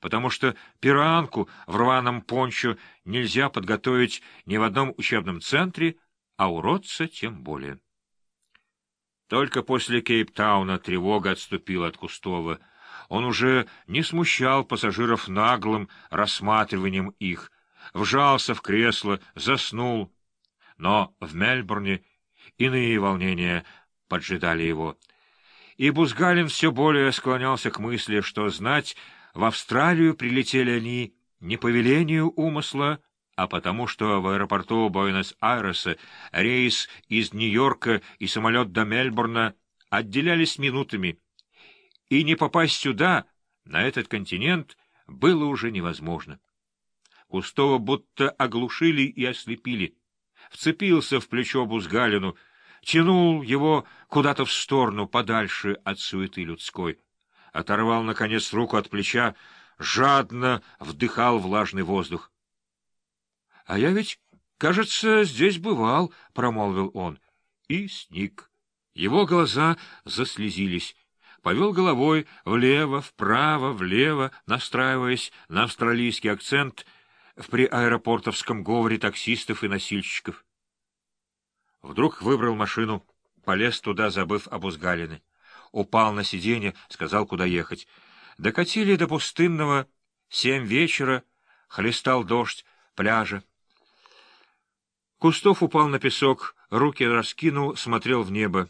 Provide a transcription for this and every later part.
потому что пиранку в рваном пончо нельзя подготовить ни в одном учебном центре, а уродца тем более. Только после Кейптауна тревога отступила от Кустова. Он уже не смущал пассажиров наглым рассматриванием их, вжался в кресло, заснул. Но в Мельбурне иные волнения поджидали его. И Бузгалин все более склонялся к мысли, что знать в Австралию прилетели они не по велению умысла, а потому что в аэропорту Буэнос-Айреса рейс из Нью-Йорка и самолет до Мельбурна отделялись минутами, и не попасть сюда, на этот континент, было уже невозможно. Кустова будто оглушили и ослепили. Вцепился в плечо Бузгалину, тянул его куда-то в сторону, подальше от суеты людской. Оторвал, наконец, руку от плеча, жадно вдыхал влажный воздух. — А я ведь, кажется, здесь бывал, — промолвил он. И сник. Его глаза заслезились. Повел головой влево, вправо, влево, настраиваясь на австралийский акцент в приаэропортовском говоре таксистов и носильщиков. Вдруг выбрал машину, полез туда, забыв об Узгалине. Упал на сиденье, сказал, куда ехать. Докатили до пустынного, семь вечера, хлестал дождь, пляжа. Кустов упал на песок, руки раскинул, смотрел в небо.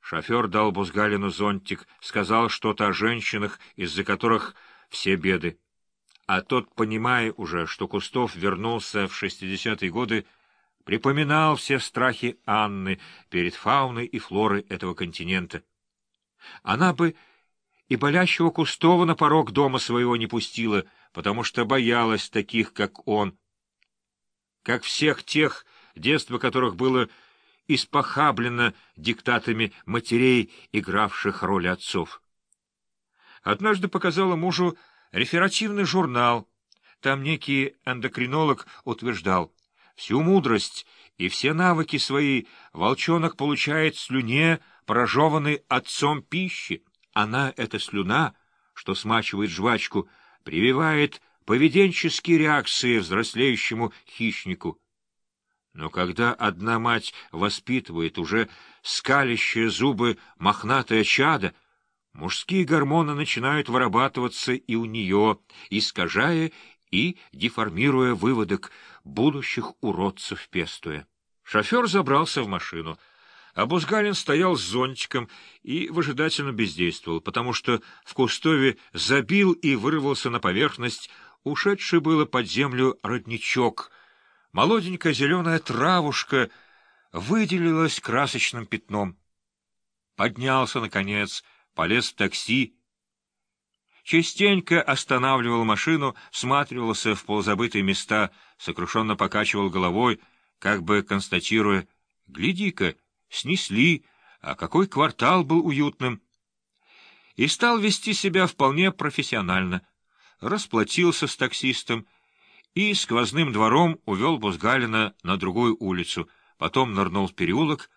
Шофер дал Бузгалину зонтик, сказал что-то о женщинах, из-за которых все беды. А тот, понимая уже, что Кустов вернулся в шестидесятые годы, припоминал все страхи Анны перед фауной и флорой этого континента. Она бы и болящего Кустова на порог дома своего не пустила, потому что боялась таких, как он, как всех тех, детство которых было испохаблено диктатами матерей, игравших роль отцов. Однажды показала мужу реферативный журнал. Там некий эндокринолог утверждал, всю мудрость и все навыки свои волчонок получает в слюне, прожеванной отцом пищи. Она, эта слюна, что смачивает жвачку, прививает поведенческие реакции взрослеющему хищнику. Но когда одна мать воспитывает уже скалящие зубы мохнатое чадо, мужские гормоны начинают вырабатываться и у нее, искажая и деформируя выводок будущих уродцев пестуя. Шофер забрался в машину, а Бузгалин стоял с зонтиком и выжидательно бездействовал, потому что в Кустове забил и вырвался на поверхность ушедший было под землю родничок — молоденькая зеленая травушка выделилась красочным пятном. Поднялся, наконец, полез в такси, частенько останавливал машину, всматривался в полузабытые места, сокрушенно покачивал головой, как бы констатируя, «Гляди-ка, снесли, а какой квартал был уютным!» И стал вести себя вполне профессионально. Расплатился с таксистом, и сквозным двором увел Бузгалина на другую улицу, потом нырнул в переулок,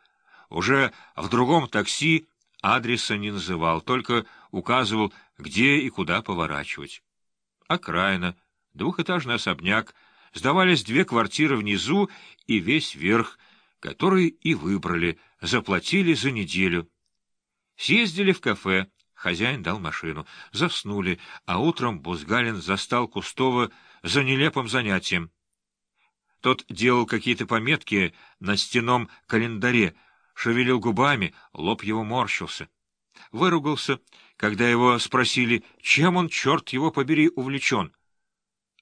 уже в другом такси адреса не называл, только указывал, где и куда поворачивать. Окраина, двухэтажный особняк, сдавались две квартиры внизу и весь верх, который и выбрали, заплатили за неделю. Съездили в кафе, хозяин дал машину, заснули, а утром Бузгалин застал Кустова за нелепым занятием. Тот делал какие-то пометки на стеном календаре, шевелил губами, лоб его морщился. Выругался, когда его спросили, чем он, черт его побери, увлечен.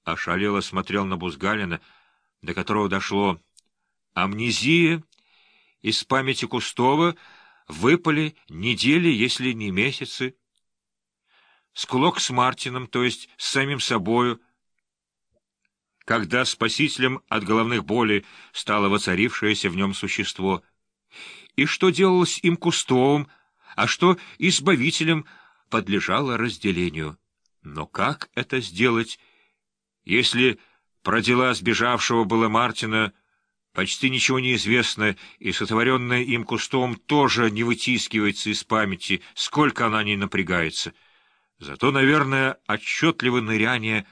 Ошалело смотрел на Бузгалина, до которого дошло. Амнезия из памяти Кустова выпали недели, если не месяцы. Склок с Мартином, то есть с самим собою — когда спасителем от головных болей стало воцарившееся в нем существо, и что делалось им кустовым, а что избавителем подлежало разделению. Но как это сделать, если про дела сбежавшего было Мартина почти ничего не известно, и сотворенное им кустом тоже не вытискивается из памяти, сколько она не напрягается — Зато, наверное, отчетливо ныряние